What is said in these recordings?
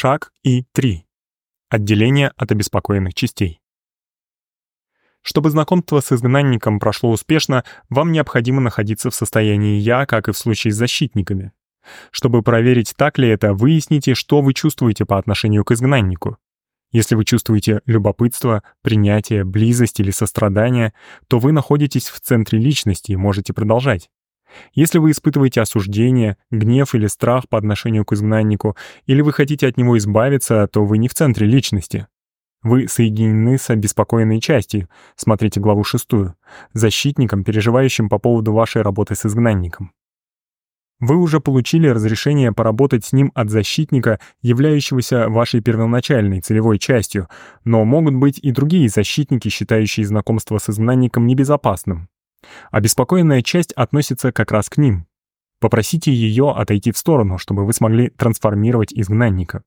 Шаг И3. Отделение от обеспокоенных частей. Чтобы знакомство с изгнанником прошло успешно, вам необходимо находиться в состоянии «я», как и в случае с защитниками. Чтобы проверить, так ли это, выясните, что вы чувствуете по отношению к изгнаннику. Если вы чувствуете любопытство, принятие, близость или сострадание, то вы находитесь в центре личности и можете продолжать. Если вы испытываете осуждение, гнев или страх по отношению к изгнаннику, или вы хотите от него избавиться, то вы не в центре личности. Вы соединены с обеспокоенной частью, смотрите главу шестую, защитником, переживающим по поводу вашей работы с изгнанником. Вы уже получили разрешение поработать с ним от защитника, являющегося вашей первоначальной целевой частью, но могут быть и другие защитники, считающие знакомство с изгнанником небезопасным. Обеспокоенная часть относится как раз к ним. Попросите ее отойти в сторону, чтобы вы смогли трансформировать изгнанника.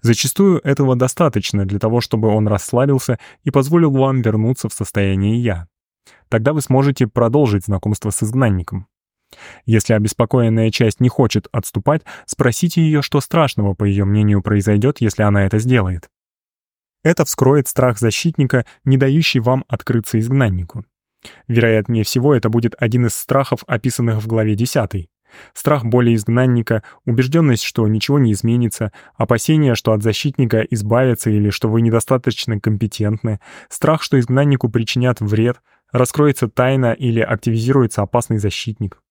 Зачастую этого достаточно для того, чтобы он расслабился и позволил вам вернуться в состояние «я». Тогда вы сможете продолжить знакомство с изгнанником. Если обеспокоенная часть не хочет отступать, спросите ее, что страшного, по ее мнению, произойдет, если она это сделает. Это вскроет страх защитника, не дающий вам открыться изгнаннику. Вероятнее всего, это будет один из страхов, описанных в главе 10. Страх боли изгнанника, убежденность, что ничего не изменится, опасение, что от защитника избавятся или что вы недостаточно компетентны, страх, что изгнаннику причинят вред, раскроется тайна или активизируется опасный защитник.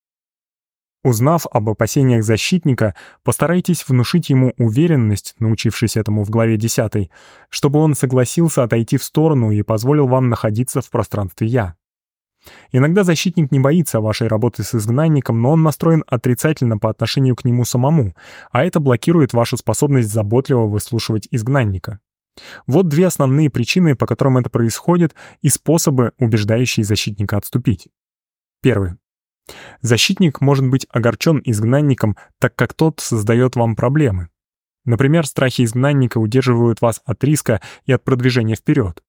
Узнав об опасениях защитника, постарайтесь внушить ему уверенность, научившись этому в главе 10, чтобы он согласился отойти в сторону и позволил вам находиться в пространстве «я». Иногда защитник не боится вашей работы с изгнанником, но он настроен отрицательно по отношению к нему самому, а это блокирует вашу способность заботливо выслушивать изгнанника. Вот две основные причины, по которым это происходит, и способы, убеждающие защитника отступить. Первый. Защитник может быть огорчен изгнанником, так как тот создает вам проблемы. Например, страхи изгнанника удерживают вас от риска и от продвижения вперед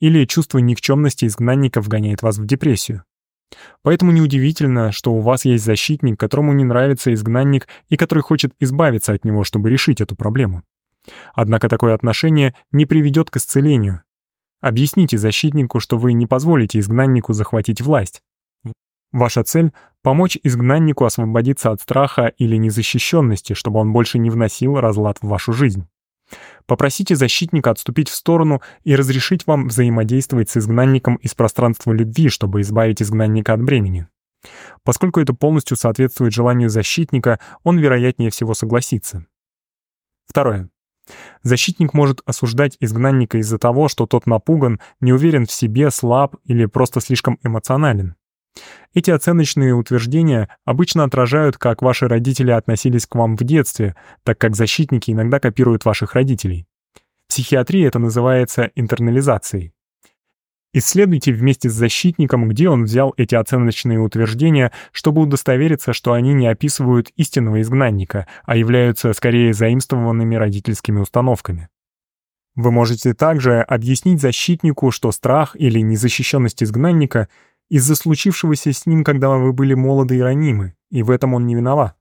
или чувство никчемности изгнанника вгоняет вас в депрессию. Поэтому неудивительно, что у вас есть защитник, которому не нравится изгнанник и который хочет избавиться от него, чтобы решить эту проблему. Однако такое отношение не приведет к исцелению. Объясните защитнику, что вы не позволите изгнаннику захватить власть. Ваша цель — помочь изгнаннику освободиться от страха или незащищенности, чтобы он больше не вносил разлад в вашу жизнь. Попросите защитника отступить в сторону и разрешить вам взаимодействовать с изгнанником из пространства любви, чтобы избавить изгнанника от бремени. Поскольку это полностью соответствует желанию защитника, он, вероятнее всего, согласится. Второе. Защитник может осуждать изгнанника из-за того, что тот напуган, не уверен в себе, слаб или просто слишком эмоционален. Эти оценочные утверждения обычно отражают, как ваши родители относились к вам в детстве, так как защитники иногда копируют ваших родителей. В психиатрии это называется интернализацией. Исследуйте вместе с защитником, где он взял эти оценочные утверждения, чтобы удостовериться, что они не описывают истинного изгнанника, а являются скорее заимствованными родительскими установками. Вы можете также объяснить защитнику, что страх или незащищенность изгнанника — из-за случившегося с ним, когда вы были молоды и ранимы, и в этом он не виноват.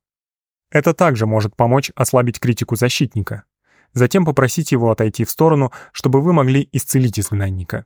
Это также может помочь ослабить критику защитника. Затем попросить его отойти в сторону, чтобы вы могли исцелить изгнанника.